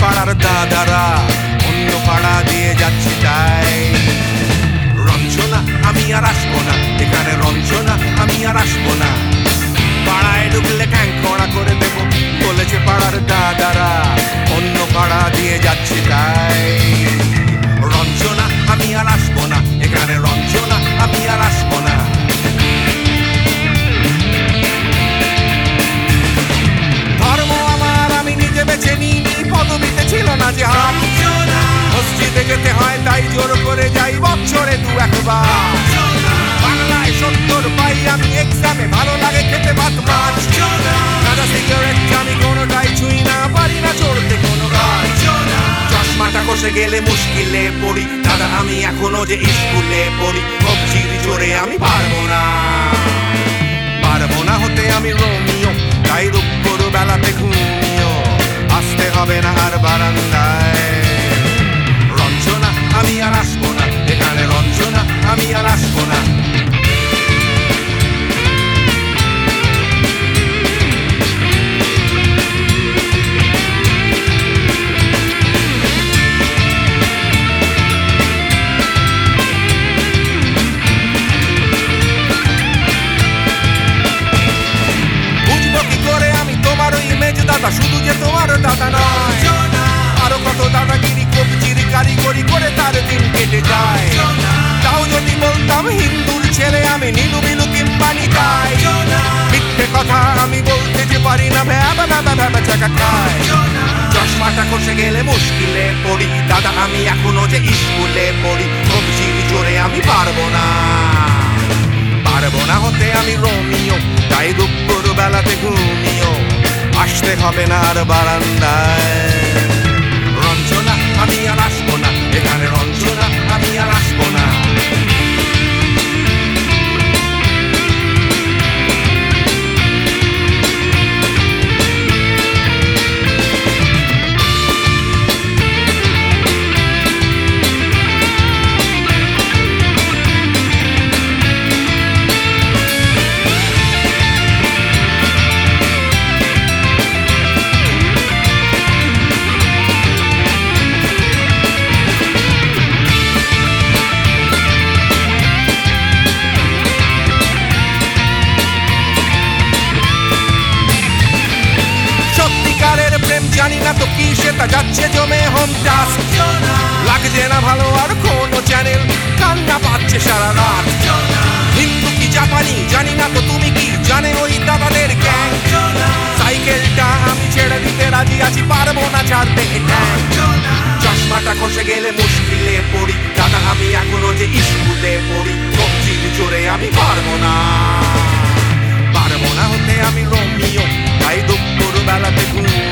পাড়ার দাদারা। অন্য পাড়া দিয়ে যাচ্ছি তাই। রঞ্জনা আমি আর আসব না। এখানে রঞ্জনা আমি আর আসব না। পাড়ায় ঢুকলে ঠ্যাং কড়া করে দেব বলেছে পাড়ার দাদারা অন্য পাড়া দিয়ে যাচ্ছি তাই। রঞ্জনা আমি আর আসব না এখানে রঞ্জনা আমি আর আসব না। ধর্ম আমার আমি নিজে বেছে নিইনি পদবিতে ছিল না যে হাত মসজিদে যেতে হয় তাই জোর করে যাই বছরে দু একবার। সত্তর পাই, আমি এক্সামে ভালো লাগে খেতে ভাত মাছ। দাদা সিগারেট আমি কোনোটাই ছুঁই না, পারি না চড়তে কোনো গাছ। চশমাটা কষে গেলে মুশকিলে পড়ি। দাদা, আমি এখনও যে স্কুলে পড়ি, কবজির জোরে আমি পারব না। পারব না হতে আমি রোমিও, তাই দুপুর বেলাতে ঘুমিও। আসতে হবে না আর বারান্দায়। নয়। আরও কত দাদাগিরি, কবজির কারিগরি করে তার দিন কেটে যায়। তাও যদি বলতাম হিন্দুর ছেলে, আমি নীলু বিলু কিংবা নিতাই মিথ্যে কথা আমি বলতে যে পারি না, ভ্যাবা ভ্যাবা ভ্যাবা চাকা খায় চশমাটা কষে গেলে মুশকিলে পড়ি। দাদা, আমি এখনও যে স্কুলে পড়ি, কবজির জোরে আমি পারব না। পারব না হতে আমি রোমিও, তাই দুপুর বেলাতে ঘুমিও। আসতে হবে না আর বারান্দায়। সেটা যাচ্ছে জমে হোম টাস্ক। লাগছে না ভালো আর কোনো চ্যানেল কান্না পাচ্ছে সারা রাত। হিন্দু কি জাপানি? জানি না তো তুমি কি? জানে ওই দাদাদের গ্যাং সাইকেলটা আমি ছেড়ে দিতে রাজি আছি, পারব না ছাড়তে চশমাটা খসে গেলে মুশকিলে পড়ি। দাদা, আমি এখনও যে স্কুলে পড়ি কবজির জোরে আমি পারব না। পারব না হতে আমি রোমিও, তাই দুপুর বেলাতে ঘুমিও